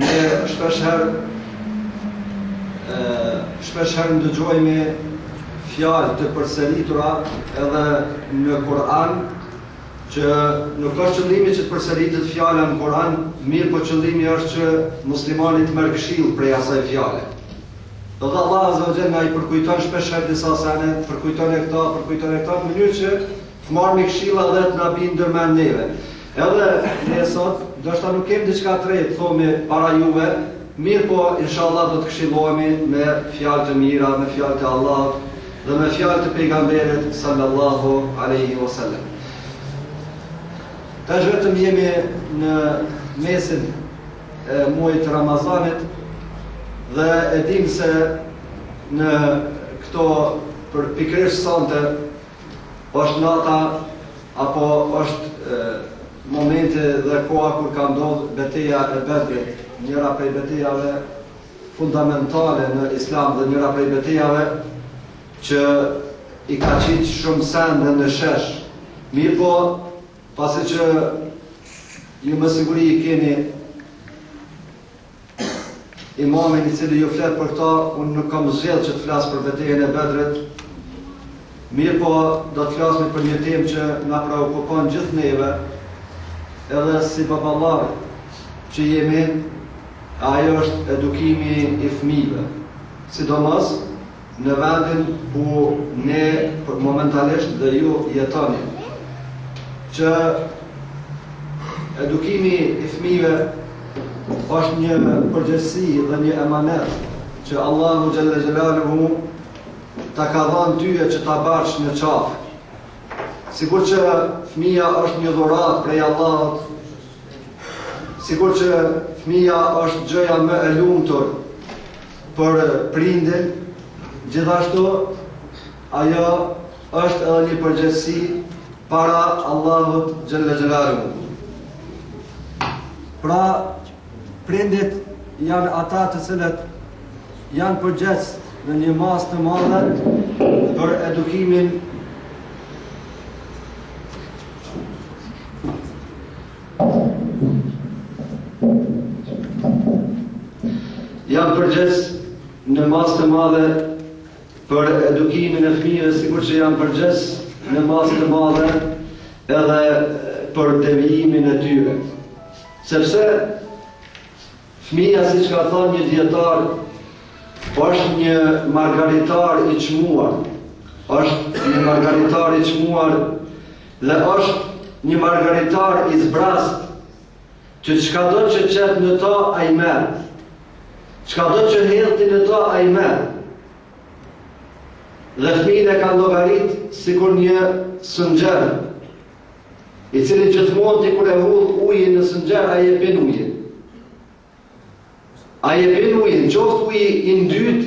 Ne shpeshherë shpeshherë ndëgjojmë fjalë të përsëritura edhe në Kur'an që nuk është qëllimi që të përsëritet fjala në Kur'an, mirëpo qëllimi është që muslimani të merr këshill prej asaj fjale. Edhe Allah azza wa jalla na i përkujton shpeshherë disa sene, përkujtone këta, përkujtone këta në mënyrë që të marrmi këshilla dhe të na bien ndërmend neve. Edhe ne sot, ndoshta nuk kemi diçka të re të thomi para juve, mirëpo inshallah do të këshillohemi me fjalë të mira, me fjalë të Allahut dhe me fjalë të Pejgamberit sallallahu alejhi ve sellem. Tashvetëm jemi në mesin e muajit të Ramazanit dhe e dimë se në këto për pikërisht sonte Është nata apo është momenti dhe koha kur ka ndodh Beteja e Bedrit, njëra prej betejave fundamentale në Islam dhe njëra prej betejave që i ka qitë shumë sende në shesh. Mirëpo, pasi që ju me siguri i keni imamin i cili ju flet për këta, unë nuk kam zgjedh që të flas për betejën e Bedrit. Mirëpo do të flasmi për një temë që na preokupon gjithë neve, edhe si baballarë që jemi, e ajo është edukimi i fëmijëve. Sidomos në vendin ku ne momentalisht dhe ju jetoni, që edukimi i fëmijëve është një përgjegjësi dhe një emanet që Allahu xhele xhelaluhu ta ka dhanë tyje që ta barsh në qafë. Sikur që fëmija është një dhuratë prej Allahut, sikur që fëmija është gjëja më e lumtur, për prindin, gjithashtu ajo është edhe një përgjegjësi para Allahut xhele xhelaluhu. Pra, prindët janë ata të cilët janë përgjegjës në një masë të madhe për edukimin Janë përgjegjës në masë të madhe për edukimin e fëmijëve, sikur që janë përgjegjës në masë të madhe edhe për devijimin e tyre. Sepse Fëmija siç ka thënë një dijetar është një margaritar i çmuar, është një margaritar i çmuar dhe është një margaritar i zbrazët që çkado që qet në ta ai e merr, çkado që hudh ti në ta ai e merr. Dhe fminë e ka llogarit sikur një sëngjer, I cili gjithmonë ti kur e hudh ujin në sëngjer ai e pin ujin. Ai e pin ujin, qoftë uji i ndyt,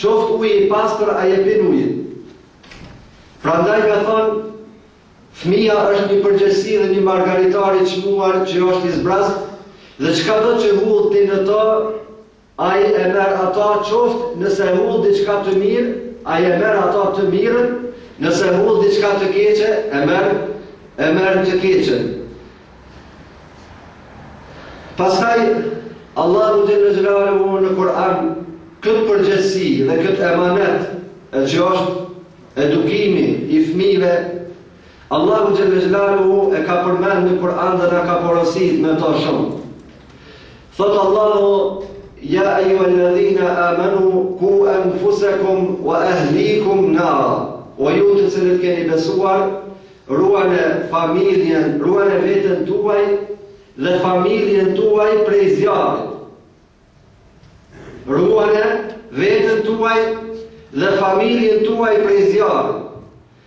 qoftë uji i pastër ai e pin ujin. Prandaj ka thënë Fëmija është një përgjegjësi dhe një margaritar i çmuar që është i zbrazët dhe çkado që hudh ti në to Ai e merr ata qoftë nëse hudh diçka të mirë, Ai e merr ata të mirën, nëse hudh diçka të keqe, e merr, e merr të keqen. Pastaj, Allahu xhelle xhelaluhu në Kur'an, këtë përgjegjësi dhe këtë emanet, e që është edukimi i fmijve, Allahu xhelle xhelaluhu e ka përmend në Kur'an dhe na ka porosit me to shumë. Thot Allahu Ja ayyuha alladhina amanu ku anfusakum wa ahlikum nara. O ju të cilët keni besuar, ruane familjen, ruane veten tuaj dhe familjen tuaj prej zjarrit. Ruane veten tuaj dhe familjen tuaj prej zjarrit.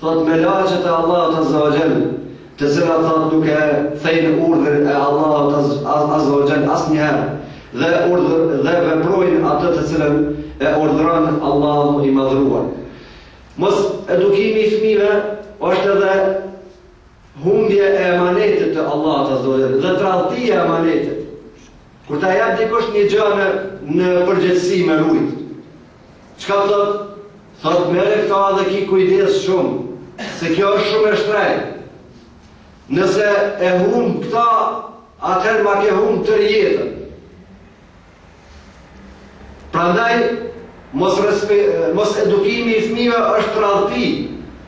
Thotë melaqet e Allahut Azza wa Jall, të cilat thotë nuk e thejnë urdhrin e Allahut Azza wa Jall asnjëherë dhe urdhër dhe veprojnë atë të cilën e urdhëron Allahu i Madhëruar. Mos edukimi i fëmijëve është edhe humbje e emanetit të Allahut Azza wa Jall dhe tradhti e emanetit. Kur ta jap dikush një gja në përgjegjësi me rujt, Çka thotë? Thotë merre këta dhe ki kujdes shumë, se kjo është shumë e shtrenjtë. Nëse e hum këta, atëherë ma ke hum tërë jetën. Prandaj, mos, respe, mos edukimi i fmijve është tradhti,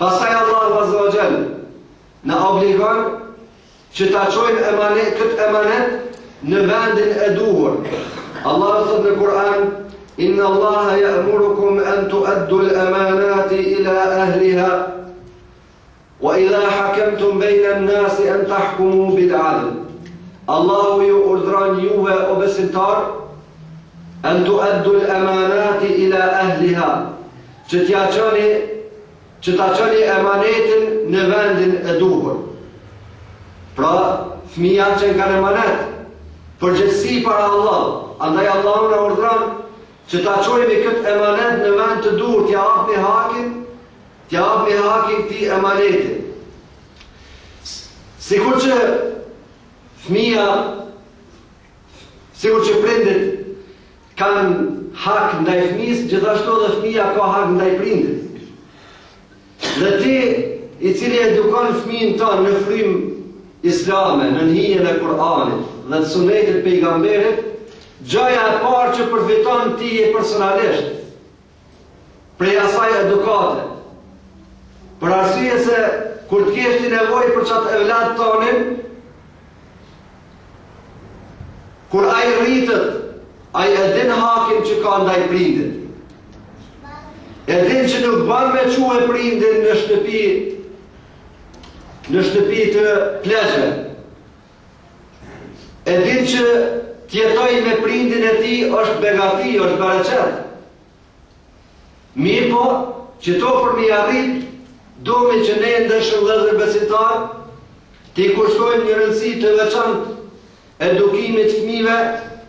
بصي الله عز وجل نا أبليغان شتا شوين أمانة كت أمانة نباند الأدور الله رصد القرآن إن الله يأمركم أن تؤدوا الأمانات إلى أهلها Wa idha hakamtum bejna an-nasi an tahkumu bil-'adl. Allahu ju urdhëron juve o besimtarë, an tu'addu al-amanati ila ahliha, që t'ia çoni, që ta çoni emanetin në vendin e duhur. Pra, fëmija qenkan emanet, përgjegjësi para Allahut, andaj Allahu na urdhëron që ta çojmë këtë emanet në vend të duhur, t'ia japim hakin T'ia japni hakin këtij emaneti. Sikur që fëmija, sikur që prindit kanë hak ndaj fëmijës, gjithashtu edhe fëmija ka hak ndaj prindit. Dhe ti, i cili edukon fëmijën tonë në frymë islame, në hijen e Kur'anit dhe të sunetit pejgamberit, gjaja e parë që përfiton ti je personalisht, prej asaj edukate, për arsye se kur të kesh ti nevojë për qat evlat tonin, kur ai rritët, ai e din hakin që ka ndaj prindit. E din që nuk ban me çue prindin në shtëpi, në shtëpi të pleqve. E din që të jetojë me prindin e tij është begati, është bereqet. Mirëpo, që këto për m'i arrit, duhemi që ne të ndershëm vllezër besimtarë, t'i kushtojmë një rëndësi të veçantë edukimit fmijëve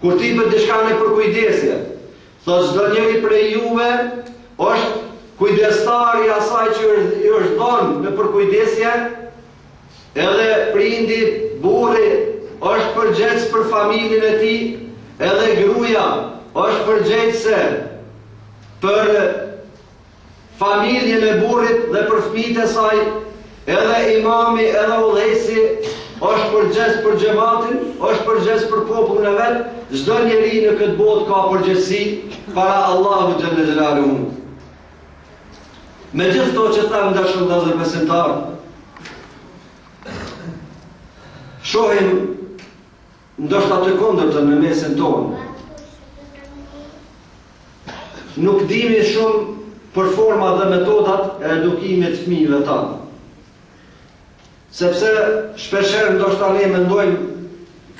Kur t'jepet diçka në përkujdesje, thotë çdonjëri prej juve është kujdestar i asaj që i është dhënë në përkujdesje, edhe prindi, burri, është përgjegjës për familjen e tij, edhe gruaja është përgjegjëse për familjen e burrit dhe për fëmijët e saj, edhe imami edhe udhëheqësi është përgjegjës për xhematin, është përgjegjës për popullin e vet, çdo njeri në këtë botë ka përgjegjësi para Allahut xhel-le xhelaluhu. Me gjithë këto që thamë të ndershëm vllezër besimtarë, shohim Ndoshta të kundërtën në mesin tonë. Nuk dimë shumë për format dhe metodat e edukimit fëmijëve tanë. Sepse shpeshherë ndoshta ne mendojmë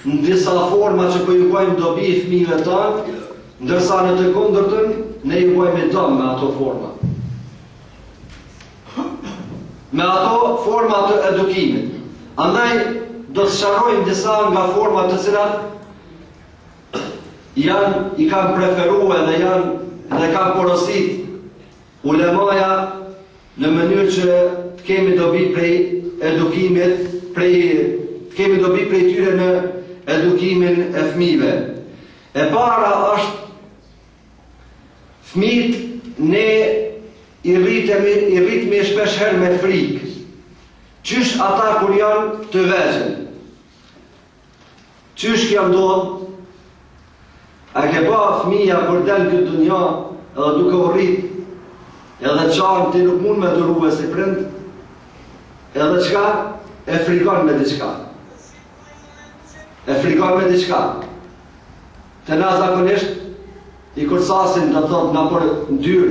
në disa forma që po ju bëjmë dobi fëmijëve tanë, ndërsa në të kundërtën ne ju bëjmë dëm me ato forma. me ato forma të edukimit. Andaj, do të sqarojmë disa nga format të cilat janë i kanë preferuar dhe janë dhe kanë porosit ulemaja në mënyrë që të kemi dobi prej edukimit, prej të kemi dobi prej tyre në edukimin e fëmijëve. E para është Fëmijët ne i rritmi, i rritmi shpesh herë me frikë. Qysh ata kur janë të vegjël. Qysh kjo ndodh? A ke pa fëmija kur del n'këtë dunja edhe duke u rrit, edhe qan ti nuk mund me durue si prind, edhe çka e frigon me diçka. E frigon me diçka. Te na zakonisht i kërcasin do të thotë nëpër dyer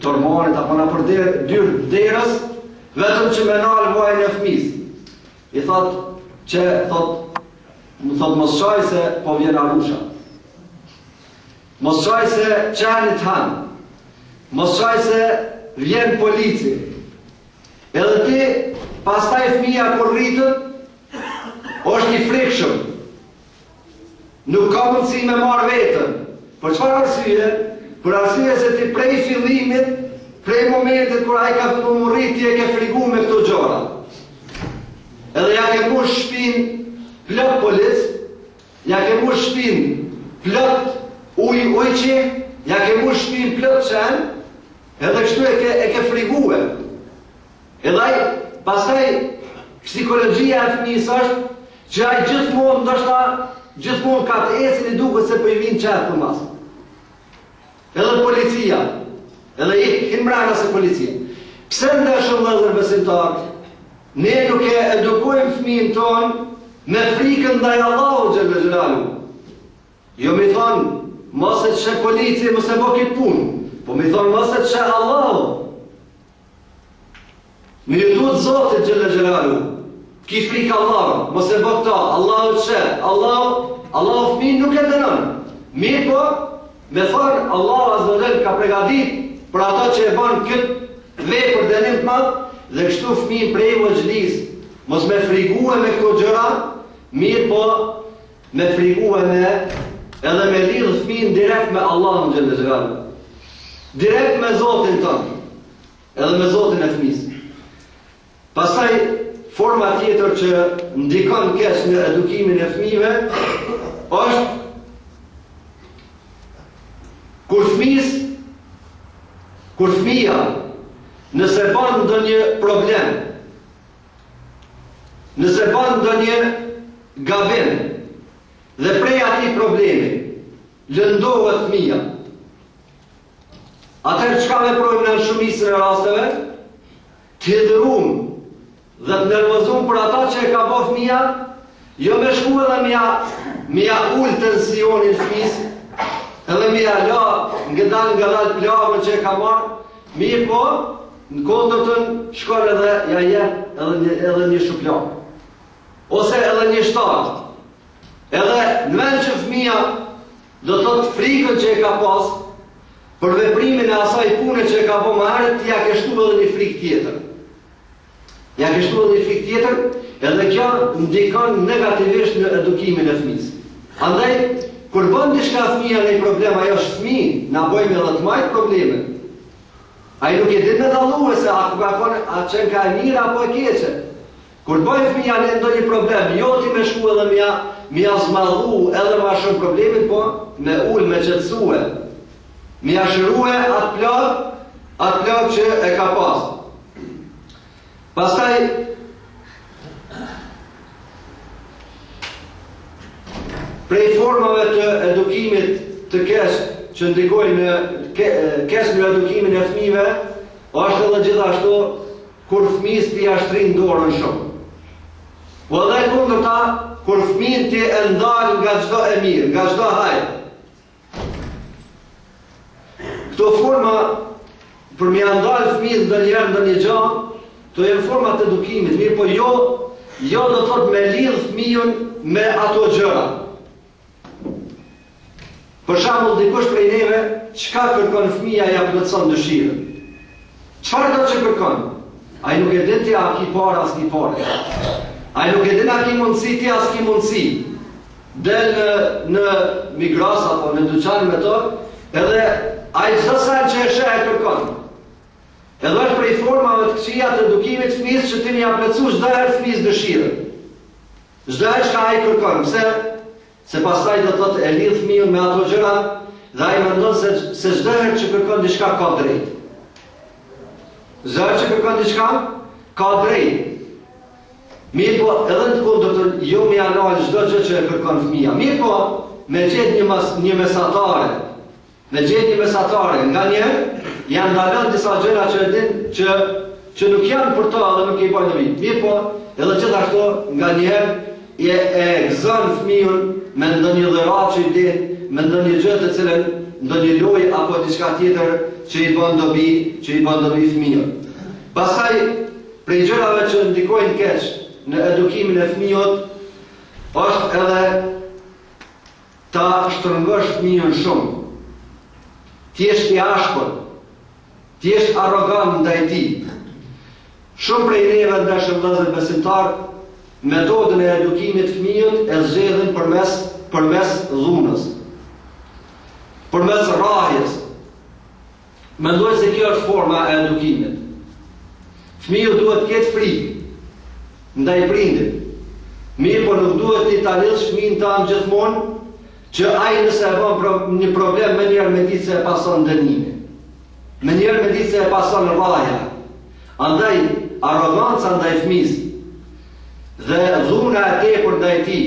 të ormanit apo nëpër dyer derës, vetëm që me nal vajin e fëmijës. I thotë që thotë, i thotë mos qaj se po vjen arusha. Mos qaj se qeni t'han. Mos qaj se vjen polici. Edhe ti, pastaj fëmija kur rritet, është i frikshëm. Nuk ka mundësi me marrë veten. Për çfarë arsye? Për arsye se ti prej fillimit, prej momentit kur ai ka filluar m'u rrit, ti e ke frigue me këto gjëra. Edhe ia ke mbush shpinë plot polic, ia ke mbush shpinë plot uj ujqi, ia ke mbush shpinë plot qen, edhe kështu e ke, e ke frigue. Edhe ai, pastaj psikologjia e fëmijës është që ai gjithmonë ndoshta gjithmonë kah të ecën i duket se po i vjen qeni përmas. Edhe policia, edhe ik para se policia. Pse të ndershëm vëllezër besimtarë, ne nuk e edukojmë fëmijën tonë me frikën ndaj Allahut xhele xhelaluhu. Jo me thanë, mos se t'sheh polici, mos e bo këtë punë. Po me thanë mos se t'sheh Allahu. Me iu lutë Zotit Xhele Xhelaluhu, ki frikë Allahun, mos e bo këta, Allahu të sheh, Allahu, Allahu fëmijë nuk e dënon. Mirëpo, me thanë Allahu Azza wa Jall ka pregadit për ata që e bën këtë vepër dënim të madh dhe kështu fëmijë prej vogjëlisë mos me frigue me këto gjëra, mirëpo Me frigue me edhe me lidhë fëmijën direkt me Allahun xhele xhelaluhu. Direkt me Zotin tonë, edhe me Zotin e fëmijës. Pastaj, forma tjetër që ndikon keq në edukimin e fëmijëve, është kur fëmijës, kur fëmija, nëse ban ndonjë problem, Nëse bën ndonjë gabim dhe prej atij problemi lëndohet fëmija, atëherë çka veprojmë na shumicën e rasteve? Të hidhërum dhe të nervozum për ata që e ka bërë fëmija Jo me shku edhe m'ia, m'ia ul tensionin fëmis, edhe m'ia la, ngadalë ngadalë plagën që e ka marrë, mirëpo, në kundërtën shkon edhe ja jep edhe një, edhe një shuplakë. Ose edhe një shtarë. Edhe në vend që fëmija do thotë frikën që e ka pas, për veprimin e asaj pune që e ka bo më herët, ti ja ke shtu edhe një frikë tjetër. Ja ke shtuar edhe një frikë tjetër, edhe kjo ndikon negativisht në edukimin e fëmisë. Andaj, kur bën diçka fëmija naj problem, ai është fëmijë, na bojmë edhe të mdhajtë probleme. Ai nuk e din me dallue se a ka kon a qen ka e mirë apo e keqe. Kur bon fëmija ndonjë problem, jo ti me shku edhe m'ia, m'ia zmadhu edhe ma shumë problemin, po me ul, me qetsue, m'ia shërue atë plagë, atë plagë që e ka pasë. Pastaj prej formave të edukimit të keq që ndikojnë në ke, keq në edukimin e fëmijëve, është edhe gjithashtu kur fëmijës ti ja shtrin dorën shumë. Po edhe kundërta, kur fëmijën ti e ndalë nga çdo e mirë, nga çdo hajr. Këto forma për me ja ndalë fëmijës ndonjëherë ndonjë gja, kto janë forma të edukimit, mirëpo jo, jo do të thotë me lidhë fëmijën me ato gjëra. Për shembull, dikush prej neve, çka kërkon fëmija ja plotson dëshirën? Çfarëdo që kërkon? Ai nuk e din ti a ki pare a s'ki pare. Ai nuk e din a ki mundësi ti a s'ki mundësi. Del në, në Migros apo në dyqan me to, edhe ai çdo sen që e sheh e kërkon. Edhe është prej formave të këqia të edukimit fëmis që ti me ja plotsu çdo herë fëmis dëshirën. Çdo herë çka ai kërkon. Pse? Se pastaj do të thotë e lidh fëmijën me ato gjëra dhe ai mendon se se çdo herë që kërkon diçka ka drejt. Çdo herë që kërkon diçka ka drejt. Mirëpo, edhe në të kundërtën jo m'ia nal çdo gjë që e kërkon fëmija. Mirëpo, me gjet një, mes, një mesatare, Me gjet një mesatare, nganjëherë ja ndalon disa gjëra që e din që që nuk janë për të dhe nuk i bën dobi. Mirpo, edhe gjithashtu nganjëherë e e gëzon fëmijën me ndonjë dhuratë që i din, me ndonjë gjë të cilën ndonjë lojë apo diçka tjetër që i bën dobi, që i bën dobi fëmijës. Pastaj prej gjërave që ndikojnë keq në edukimin e fëmijës është edhe Ta shtrëngosh fëmijën shumë. Të jesh i ashpër. Të jesh arrogant ndaj tij. Shumë prej neve, ndershëm vëllezër besimtarë, metodën e edukimit fëmijës e zgjedhin përmes përmes dhunës, përmes rrahjes, Mendoj se kjo është forma e edukimit. Fëmiu duhet të ketë frikë ndaj prindit. Mirëpo nuk duhet ti ta lidhësh fëmin tënd gjithmonë që ai nëse e bën pro, një problem menjëherë me ditë se e pason dënimi. Menjëherë me ditë se e pason rrahja. Andaj arroganca ndaj fëmisë dhe dhuna e tepër ndaj tij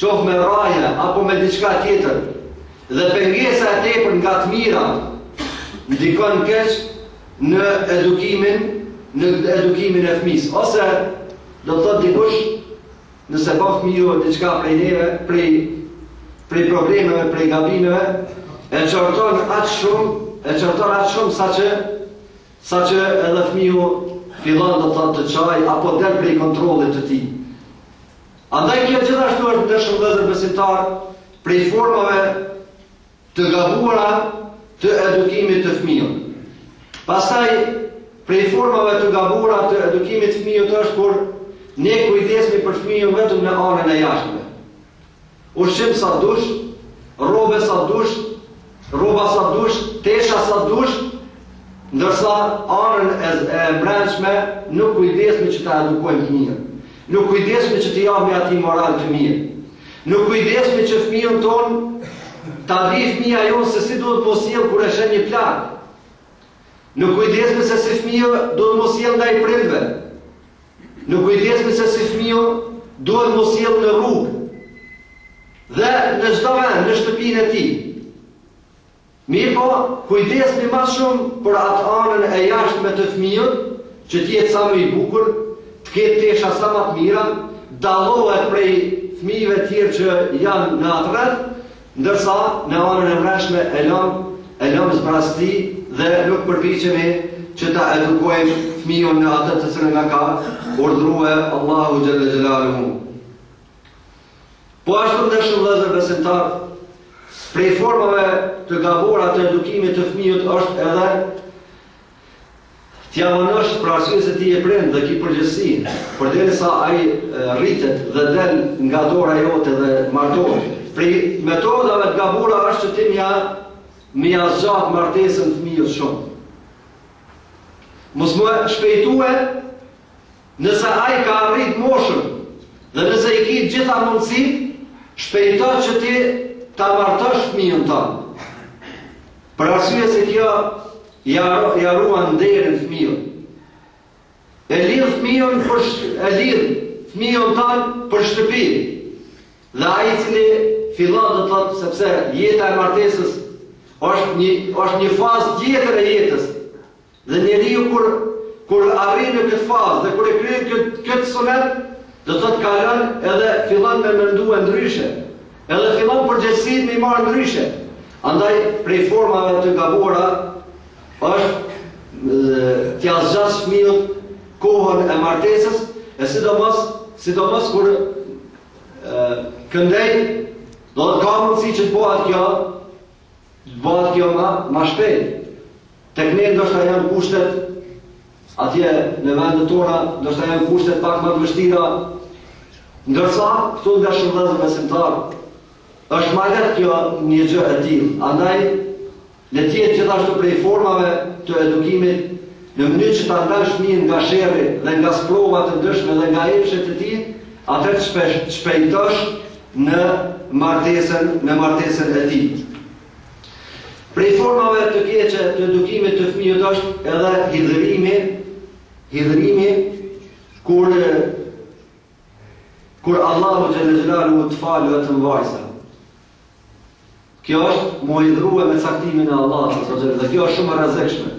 qoftë me rrahje apo me diçka tjetër, dhe pengesa e tepërt nga të mira ndikon keq në edukimin në edukimin e fëmisë, ose do të thotë dikush nëse bën fëmiu diçka prej neve, prej prej problemeve, prej gabimeve, e qorton aq shumë, e qorton aq shumë sa që sa që edhe fëmiu fillon do të thotë të qajë apo del prej kontrollit të tij. Andaj kjo gjithashtu është ndershëm vëllezër besimtarë prej formave të gabuara të edukimit të fëmijës. Pastaj prej formave të gabuara të edukimit të fëmijës është kur ne kujdesemi për fëmijën vetëm në anën e jashtme. Ushqim sa dush, rrobe sa dush, Rroba sa dush, tesha sa dush, ndërsa anën e brendshme nuk kujdesmi që ta edukojmë fëmijën. Nuk kujdesmi që të japmi atij moral të mirë. Nuk kujdesmi që fëmijën tonë ta dijë fëmija jonë se si duhet m'u sjellë kur e sheh një plak. Nuk kujdesmi se si fëmija duhet m'u sjellë ndaj prindve. Nuk kujdesmi se si fëmiu duhet m'u sjellë në rrugë dhe në çdo vend, në shtëpinë e tij. Mirëpo, kujdesmi ma shumë për atë anën e jashtme të fëmijës, që të jetë sa më i bukur, të ketë tesha sa ma të mira, dallohet prej fëmijëve tjerë që janë në atë rreth, Ndërsa, në anën e mrendshme e lëmë, e lëmë zbrazët dhe nuk përpiqemi që ta edukojmë fëmijën në atë të cilën na ka urdhërue Allahu xhelle xhelaluhu. Po ashtu ndershëm vëllezër besimtarë, prej formave të gabuara të edukimit të fëmijës është edhe Taman është për arsye se ti je prind dhe ke përgjegjësi, përderisa ai rritet dhe del nga dora jote dhe martohet. Prej metodave të gabuara është që ti mja me ia zgjat martesën fëmijës shumë. Mos me shpejtue Nëse ai ka arritë moshën dhe nëse i ki të gjitha mundësitë, shpejto që ti ta martosh fëmijën tënd. Për arsye se kjo ja ja ruan nderin fëmijës. E lidh fëmijën për e lidh fëmijën tënd për shtëpi. Dhe ai i cili fillon të thotë sepse jeta e martesës është një është një fazë tjetër e jetës. Dhe njeriu kur kur arrin në këtë fazë dhe kur e kryen këtë këtë sunet, do të thotë kalon edhe fillon me mendue ndryshe, edhe fillon përgjegjësitë me i marrë ndryshe. Andaj prej formave të gabuara është t'ia zgjatësh fëmijës kohën e martesës, e sidomos sidomos kur këndej, do të thotë ka mundësi që të bëhet kjo, Të bëhet kjo ma ma shpejt. Tek ne ndoshta janë kushtet atje në vendet tona, ndoshta janë kushtet pak më të vështira. Ndërsa, këtu të dashur vëllezër besimtarë, është ma lehtë kjo një gjë e tillë. Andaj, le të jetë gjithashtu prej formave të edukimit në mënyrë që ta ndalësh fëmijën nga sherri dhe nga sprova të ndryshme dhe nga epshet e tij, atëherë të shpejtosh në martesën në martesën e tij. Prej formave të keqe të edukimit të fëmijës është edhe hidhërimi, hidhërimi kur kur Allahu xhelle xhelaluhu të falë vetëm vajza. Kjo është m'u hidhrue me caktimin e Allahut azze ve xhel dhe kjo është shumë e rrezikshme.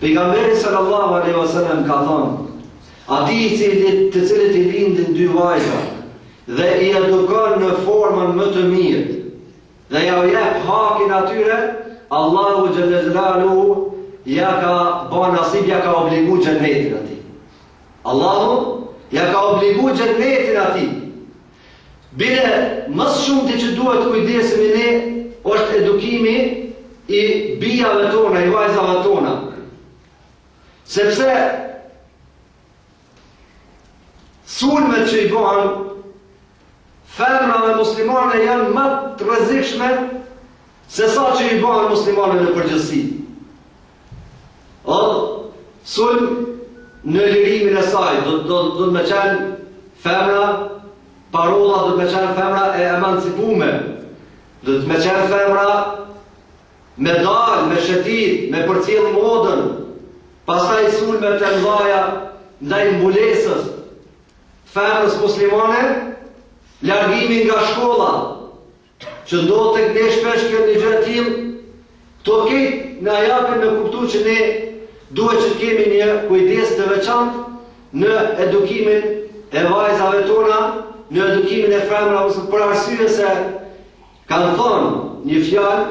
Pejgamberi sallallahu alaihi wa sallam ka thonë, atij i cilit, të cilit i lindin dy vajza, dhe i edukon në formën më të mirë, dhe ja u jep hakin atyre, Allahu xhelle xhelaluhu ja ka ba nasib, ja ka obligu xhennetin atij. Allahu ja ka obligu xhennetin atij. Bile, më së shumti që duhet të kujdesemi ne është edukimi i bijave tona, i vajzave tona. Sepse sulmet që i bëhen Femrave muslimane janë më të rrezikshme se sa që i bëhen muslimanëve në përgjithësi. Ëh, sulm në lirimin e saj, duhet me qenë femra parola duhet me qenë femra e emancipume. Duhet me qenë femra me dal, me shëtit, me përcjell modën. Pastaj sulme të mëdhaja ndaj mbulesës, Femrës muslimane, largimi nga shkolla, që ndodh tek ne shpesh kjo një gjë e tillë, këto kejt na japin me kuptu që ne duhet që të kemi një kujdes të veçantë në edukimin e vajzave tona, në edukimin e femrave, ose për arsye se kanë thonë një fjalë,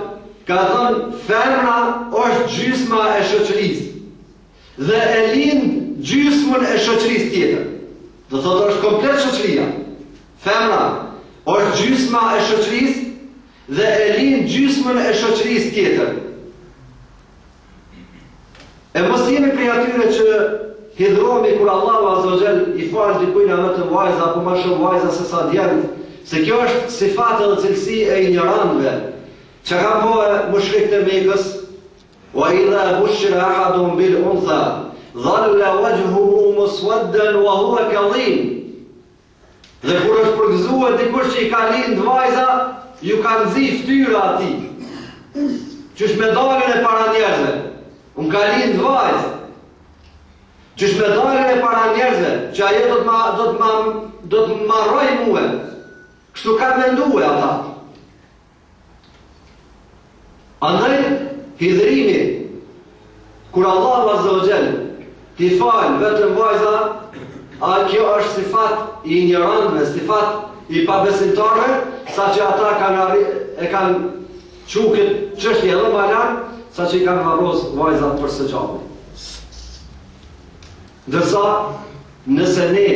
kanë thonë femra është gjysma e shoqërisë. Dhe e lind gjysmën e shoqërisë tjetër. Do thotë është komplet shoqëria. Femra është gjysma e shoqërisë dhe e lind gjysmën e shoqërisë tjetër. E mos jemi prej atyre që hidhromi kur Allahu Azza wa Jall i fal dikujt vetëm vajza apo më shumë vajza se sa djem, se kjo është sifat dhe cilësi e injorantëve. Çka kanë bërë mushrikët e Mekës, Wa idha bushira ahaduhum bil untha dhalla wajhuhu muswaddan wa huwa kadhim Dhe kur është përgëzuar dikush që i ka lind vajza, ju ka nxi ftyra atij. Qysh me dal-ë para njerëzve. M'u ka lind vajzë. Qysh me dal-ë para njerëzve, që ajo do të ma do të ma do të marroj mua. Kështu kanë mendue ata. Andaj, hidhrimi, kur Allah Azza wa Jall t'i falë vetëm vajza, a kjo është sifat i injorantëve, sifat i pabesimtarëve, saqë ata kanë arri, e kanë çu këtë çështje edhe më lart, saqë i kanë varros vajzat për së gjallë. Ndërsa, nëse ne,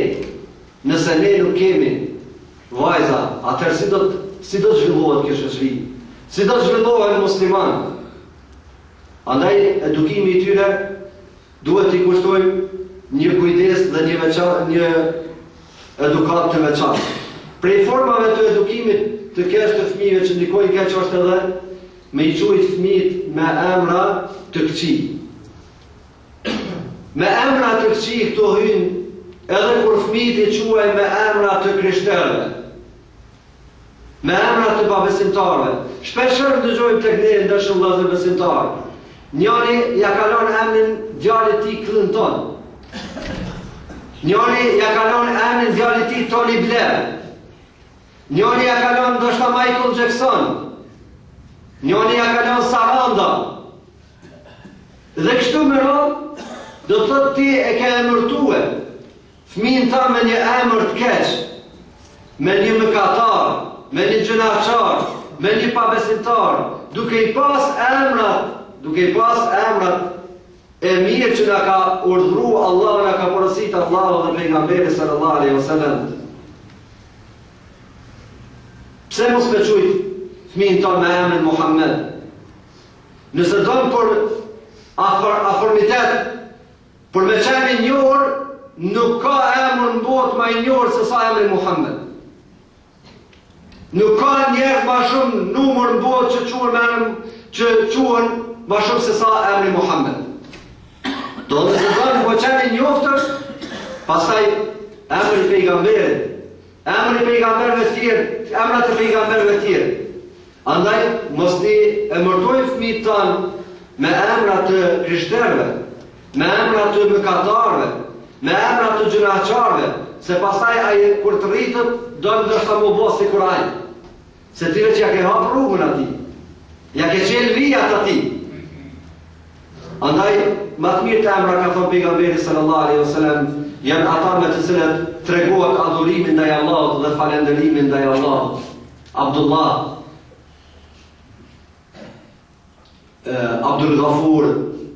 nëse ne nuk kemi Vajza, atëherë si do të, si do të zhvillohet kjo shoqëri? Si do të zhvillohen muslimanët? Andaj, edukimi i tyre duhet t'i kushtojmë një kujdes dhe një veçan, një edukatë të veçantë. Prej formave të edukimit të keq të fëmijëve që ndikojnë keq është edhe me i qujtë fëmijët me emra të këqij. Me emra të këqij këtu hyjnë edhe kur fëmijët i quajmë me emra të krishterëve, me emra të pabesimtarëve. Shpeshherë ndëgjojmë të ndershëm vëllezër besimtarë, njëri ja ka lënë emrin djalit tij Clinton, njëri ja ka lënë emrin djalit tij Tony Blair, njëri ja ka lënë ndoshta Michael Jackson, njëri ja ka lënë Saranda, Dhe kështu me radhë, do të thotë ti e ke emërtue fëmijën tënd me një emër të keq, me një mëkatar, me një gjynahqar, me një pabesimtar, duke i pas emrat, duke i pas emrat e mirë që na ka urdhëruar Allahu, na ka porositur Allahu dhe pejgamberi sallallahu alaihi wasallam. Pse mos me qujt fëmijën tënd me emrin Muhammed? Nëse don për afirmitet, për me qenë i njohur, nuk ka emër në botë më i njohur se sa emri Muhammed. Nuk ka njerëz më shumë numër në botë që quhen me emrin që quhen më shumë se sa emri Muhammed. Do të thotë nëse don me qenë i njoftun, pastaj emri i pejgamberit, Emri i pejgamberëve të tjerë, emrat e pejgamberëve të tjerë. Andaj mos t'i emërtojmë fëmijët tanë me emra të krishterëve, me emra të mëkatarëve, me emra të gjynahqarëve, se pastaj ai kur të rritet don ndoshta me u bo sikur ai. Se ti veç ja ke hapë rrugën atij. Ja ke çelë vijat atij. Andaj, ma të mirët emra ka thënë pejgamberi sallallahu alaihi wasallam, janë ata me të cilët tregohet adhurimi ndaj Allahut dhe falënderimi ndaj Allahut. Abdullah Abdul Ghafur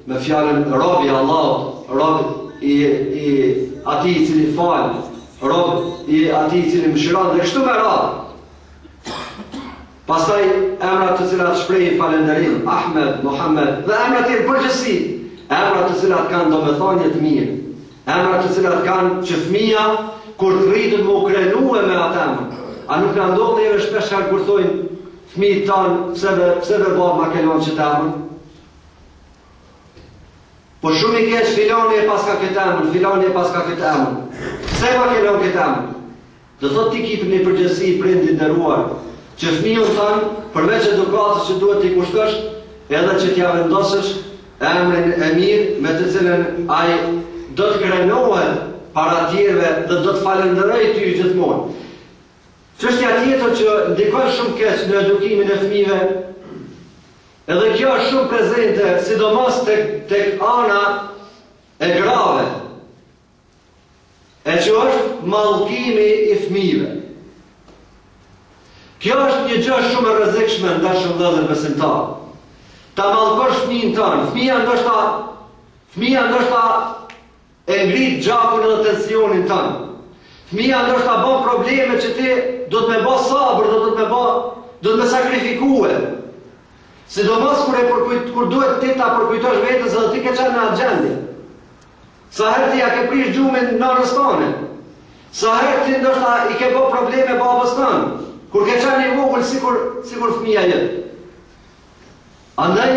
me fjalën rob i Allahut, rob i i atij i cili fal, rob i atij i cili mëshiron dhe kështu me radhë. Pastaj emrat të cilat shprehin falënderim, Ahmed, Muhammed dhe emrat në përgjithësi, emrat të cilat kanë domethënie të mirë, emrat të cilat kanë që fëmia kur të rritet me u krenue me atë emër. A nuk na ndodh neve shpeshherë kur thojnë Fëmijët tanë pse be pse be bab ma ke lënë qëtë emër Po shumë i keq filani e paska këtë emër filani e paska këtë emër pse ma ke lënë këtë emër Do thot ti ke një përgjegjësi prind i nderuar që fëmijën tënd përveç edukatës që duhet t'i kushtosh edhe që t'ja vendosësh emrin e mirë me të cilin ai do të krenohet para tjerëve dhe do të falënderojë ty gjithmonë. Çështja tjetër që ndikon shumë keq në edukimin e fëmijëve, edhe kjo është shumë prezente, sidomos tek tek ana e grave, e që është mallkimi i fëmijëve. Kjo është një gjë shumë e rrezikshme të dashur vëllezër besimtarë. Ta mallkosh fëmijën tënd, fëmija ndoshta fëmija ndoshta E ngrit gjakun edhe tensionin tënd. Fëmija ndoshta bën probleme që ti duhet me bë sabër dhe duhet me bë, duhet me sakrifikue. Sidomos kur e përkujt, kur duhet ti ta përkujtosh vetes edhe ti ke qenë në atë gjendje. Sa herë ti ja ke prish gjumin nënës tënde. Sa herë ti ndoshta i ke bë probleme babës tënd. Kur ke qenë i vogël sikur sikur fëmija yt. Andaj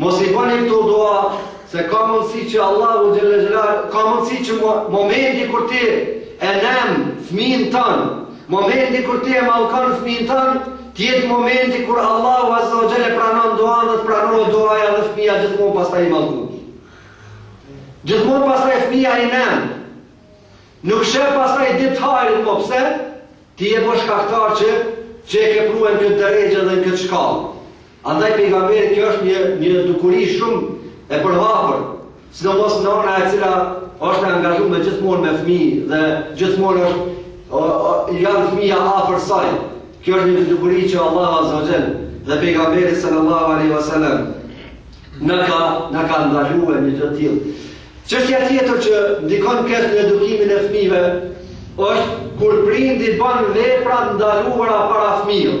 Mos i bëni këto dua, se ka mundësi që Allahu Xhel-le Xhelal, ka mundësi që momenti kur ti e nem fmin tand, momenti kur ti e mallkon fmin tand, t'jetë momenti kur Allahu Azze ue Xhel-le pranon dua dhe të pranohet duaja dhe fmija gjithmonë pastaj i mallkun. Gjithmonë pastaj fmija i nemun. Nuk sheh pastaj ditë hajrit, po pse? Ti je bo shkaktar që që e ke pru në këtë derexhe dhe në këtë shkallë. Andaj pejgamberi kjo është një një dukuri shumë e përhapur, sidomos nëna e cila është e angazhuar gjithmonë me fëmijë dhe gjithmonë është o, o, janë fëmija afër saj. Kjo është një dukuri që Allahu Azza wa Jall dhe pejgamberi sallallahu alaihi wasallam na ka na ka ndalue një të tillë. Çështja tjetër që ndikon keq në edukimin e fëmijëve është kur prindi bën vepra t'ndaluara para fëmijës.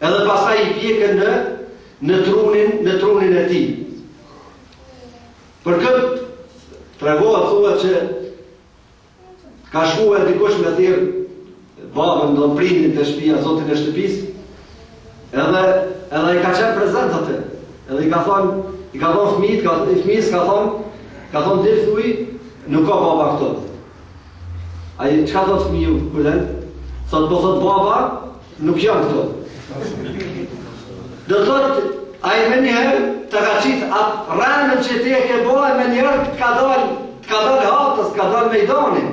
Edhe pastaj i piqen në në trunin, në trunin e tij. Për këtë tregohet thua që ka shkuar dikush me thirr babën domethënë prindin te shtëpia, zotin e shtëpisë. Edhe edhe ai ka qenë prezent aty. Edhe i ka thonë, i ka thonë fëmijët, ka i fëmijës ka thonë, ka thonë thuj, nuk ka baba këtu. Ai çka thotë fëmiu kur del? Thot po thot baba, Nuk jam këtu. Do thotë, ai menjëherë të ka qitë atë rrenën që ti e ke bo menjëherë të ka dalë, të ka dalë hatës, të ka dalë n'mejdan.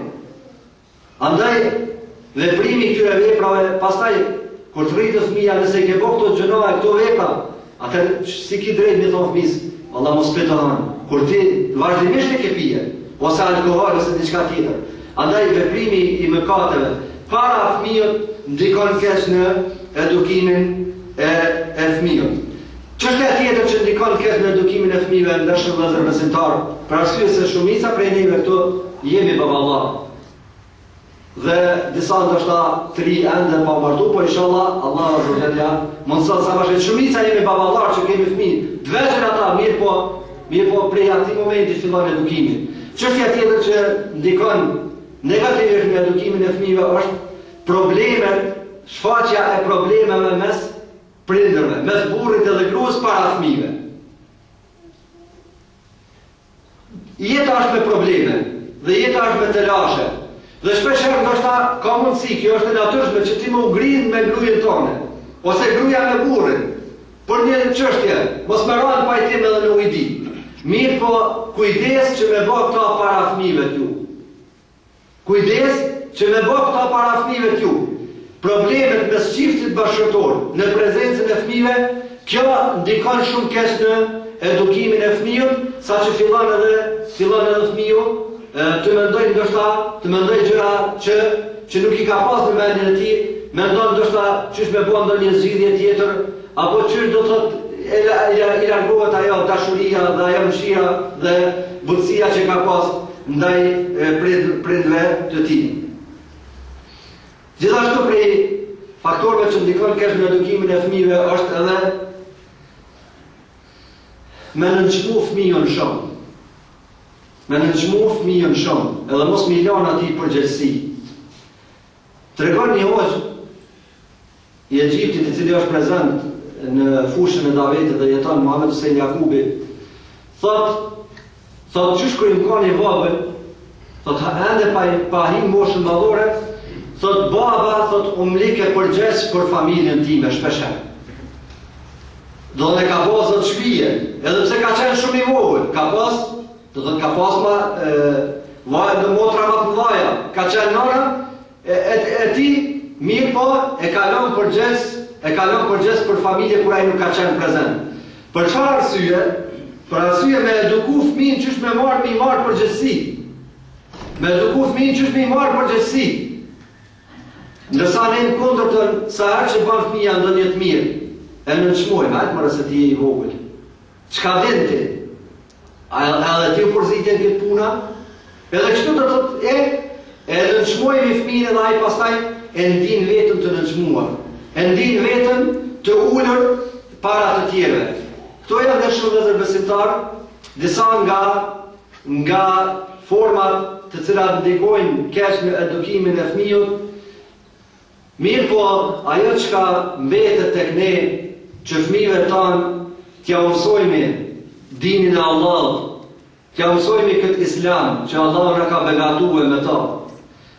Andaj, veprimi i këtyre veprave, pastaj, kur të rritet fëmija nëse i ke bo këto gjynahe e këto vepra, Atëherë s'i ki drejt me thonë fëmisë, valla mos pi duhan, kur ti vazhdimisht e ke pi, ose alkohol, ose diçka tjetër. Andaj veprimi i mëkateve para fëmijës ndikon keq në edukimin e e fëmijës. Çështja tjetër që ndikon keq në edukimin e fëmijëve të ndershëm vëllezër besimtarë, për arsye se shumica prej neve këtu jemi baballarë. dhe disa ndoshta të ri ende pa martu, po ishalla Allahu azze ue xhel ja mundëson sa ma shpejt, shumica jemi baballarë që kemi fëmi, veç se ata, mirëpo, mirëpo prej atij momenti fillon edukimi. Çështja tjetër që ndikon negativisht në edukimin e fëmive është problemet, shfaqja e problemeve mes prindërve, mes burrit edhe grues para fëmive. Jeta është me probleme dhe jeta është me telashe. Dhe shpesh herë ndoshta ka mundësi, kjo është e natyrshme që ti me u grind me gruen tande, ose gruja me burrin, për një çështje, mos me ra në pajtim edhe në ujdi. Mirëpo, kujdes që me ba këta para fëmijëve tu. Kujdes që me ba këta para fëmijëve tu. Problemet mes çiftit bashkëshortor në prezencën e fëmijëve, kjo ndikon shumë keq në edukimin e fëmijut, saqë fillon edhe fillon edhe fëmiu të mendojë ndoshta të mendojë gjëra që që nuk i ka pas në mendjen e tij, mendon ndoshta qysh me ba ndonjë zgjidhje tjetër, apo qysh do thotë e i largohet ajo dashuria dhe ajo mëshira dhe butësia që i ka pas. ndaj prindve të tij. Gjithashtu prej faktorëve që ndikon keq në edukimin e fëmijëve është edhe me nënçmu fëmijën shumë. Me nënçmu fëmijën shumë, edhe mos me i lan atij përgjegjësi. Tregon një hoxhë, I Egjiptit, i cili është prezent në fushën e davetit dhe jeton Muhamed Hussein Jakubi, thotë, thotë qysh kur jam kanë i vogël, thotë ende pa, pa hi moshën madhore, thotë baba, thotë um like përgjegjës për familjen time, shpeshherë. Domethënë ka pas zot shpije, edhe pse ka qenë shumë i vogël, ka pas, domethënë ka pas ma, e, vajë dhe motra ma t'mdhaja, ka qenë nana, e tij, mirëpo e ka lënë përgjegjës e ka lënë përgjegjës për familje kur ai nuk ka qenë prezent. Për çfarë arsye? Për arsye me eduku fëmijën qysh me marrë me i marrë përgjegjësi. Me eduku fëmijën qysh me i marrë përgjegjësi. Ndërsa ne në kundërtën, sa herë që bën fëmija ndonjë të mirë, e nënçmojmë, hajt more se ti je i vogël. Çka din ti? A edhe ti u përzite n'këtë punë? Edhe kështu do thotë e, e nënçmojmë fëmijën edhe ai pastaj e ndin vetën të nënçmuar. E ndin vetën të ulur para të tjerëve. Këto janë të dashur vëllezër besimtarë, disa nga, nga format të cilat ndikojnë keq në edukimin e fëmijut, Mirëpo, ajo çka mbetet tek ne, që fëmijëve tanë t'ia mësojmë Dinin e Allahut, t'ia mësojmë këtë Islam që Allahu na ka begatue me të,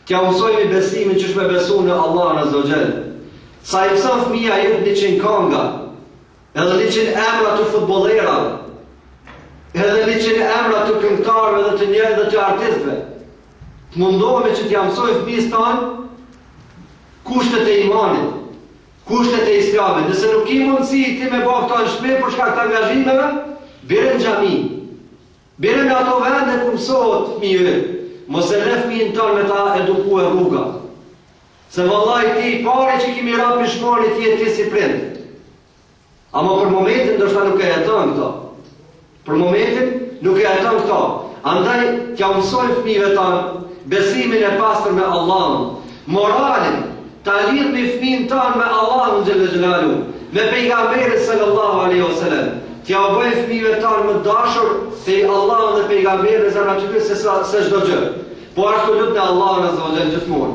t'ia mësojmë besimin qysh me besu në Allahun Azza wa Jall. Sa i mëson fëmija yt njëqind kënga, edhe njëqind emra të futbollerave, edhe njëqind emra të këngëtarëve dhe të njerëzve të artistëve, Të mundohemi që t'ia mësojmë fëmijëve tanë kushtet e imanit, kushtet e islamit. Nëse nuk ki mundësi ti me ba këto në shpi për shkak të angazhimeve, bire në xhami. Bire në ato vende ku mësohen fëmijët. Mos e lë fëmijën tan me ta edukue rruga. Se vallai ti i pari që ki me ra pishman je ti si prind. Ama për momentin ndoshta nuk e heton këto. Për momentin nuk e heton këto. Andaj t'ja mësojmë fëmijëve tanë besimin e pastër në Allahun, moralin, ta lidhim fëmijën tanë me Allahun xhelle xhelalu, me Pejgamberin sallallahu alejhi we selem, t'jau bëjmë fëmijëve tanë më dashur Allahun dhe Pejgamberin në zemrat e tyre se çdo gjë. Po ashtu lute Allahun azza wa xhel gjithmonë.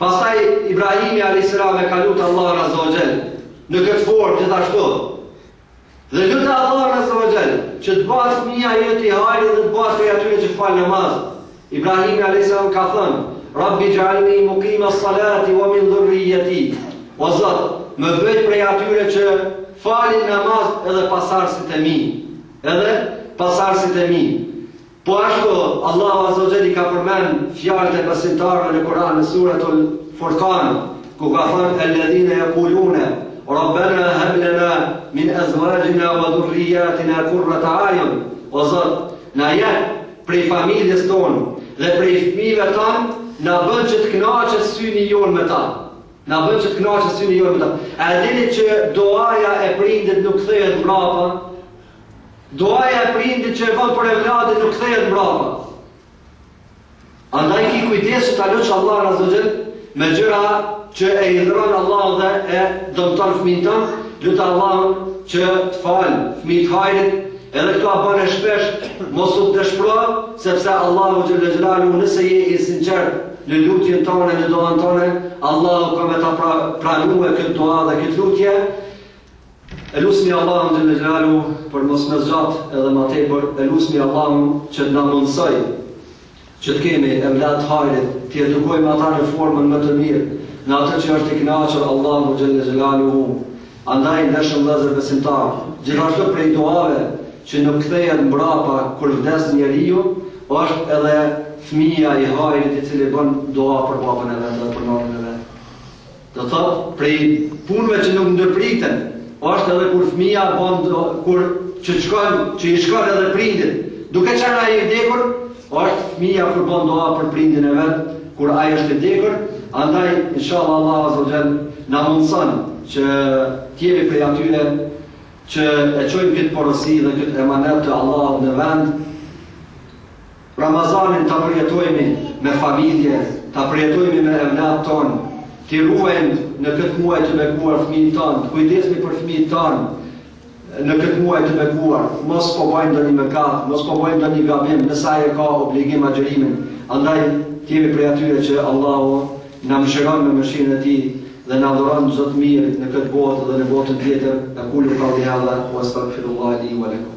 Pastaj Ibrahimi alayhis salam e ka lut Allahun azza wa jall në këtë formë gjithashtu. Dhe lute Allahun azza wa jall që të bëhet fëmia joti i hajrit dhe të bëhet prej atyre që falin namaz. Ibrahimi alayhis salam ka thanë: "Rabbi ij'alni muqima as-salati wa min dhurriyyati." O Zot, më bëj prej atyre që falin namaz edhe pasardhësit e mi. Edhe pasardhësit e mi. Po ashtu, Allahu Azza wa Jall i ka përmend fjalët e besimtarëve në Kur'an në Suretul Furqan, ku ka thanë Ellezine jekulune, Rabbena heb lena min ezwajina wa dhurrijatina kurrata a'yun. O Zot, na jep prej familjes tonë dhe prej fëmijëve tanë, na bën që të kënaqet syni jonë me ta. Na bën që të kënaqet syni jonë me ta. A e dini që duaja e prindit nuk kthehet mbrapa? Duaja e prindit që e bën për evladin nuk kthehet mbrapa. Andaj ki kujdes që ta lutsh Allahun Azza Xhel me gjëra që e hidhron Allahun dhe e dëmton fëmin ton, lute Allahun që të fal fëmijë të hajrit, edhe këto bane shpesh, mos u dëshpro, sepse Allahu Xhel Xhelalu nëse je i sinqert në lutjen tone, në doan tone, Allahu ka me ta pra, pranue këtë dua dhe këtë lutje, E lusmi Allahun xhelle xhelaluhu për mos me zgjat edhe ma tepër, e lusmi Allahun që të na mundësoj që të kemi evlad të hajrit, t'i edukojmë ata në formën më të mirë, në atë që është i kënaqur Allahu xhelle xhelaluhu. Andaj të ndershëm vëllezër besimtarë, gjithashtu prej duave që nuk kthehet mbrapa kur vdes njeriu, është edhe fëmija i hajrit i cili bën dua për babën e vet dhe për nënën e vet. Dmth, prej punëve që nuk ndërpriten, është edhe kur fëmija bën do, kur që shkon, që i shkon edhe prindit. Duke qenë ai i vdekur, është fëmija kur bën doa për prindin e vet, kur ai është i vdekur, andaj inshallah Allah azza wa jall na mundson që të jemi prej atyre që e çojmë këtë porosi dhe këtë emanet të Allahut në vend, Ramazanin ta përjetojmi me familje, ta përjetojmi me evladt tonë, t'i ruajmë në këtë muaj të bekuar fëmijët tanë, të kujdesmi për fëmijët tanë në këtë muaj të bekuar, mos po bajnë ndonjë mëkat, mos po bajnë ndonjë gabim, nëse ai e ka obligim agjërimin, andaj të jemi prej atyre që Allahu na mëshiron me mëshirën e Tij dhe na dhuron çdo të mirë në këtë botë dhe në botën tjetër, aqulu qawli hadha wa astaghfirullaha li wa lakum.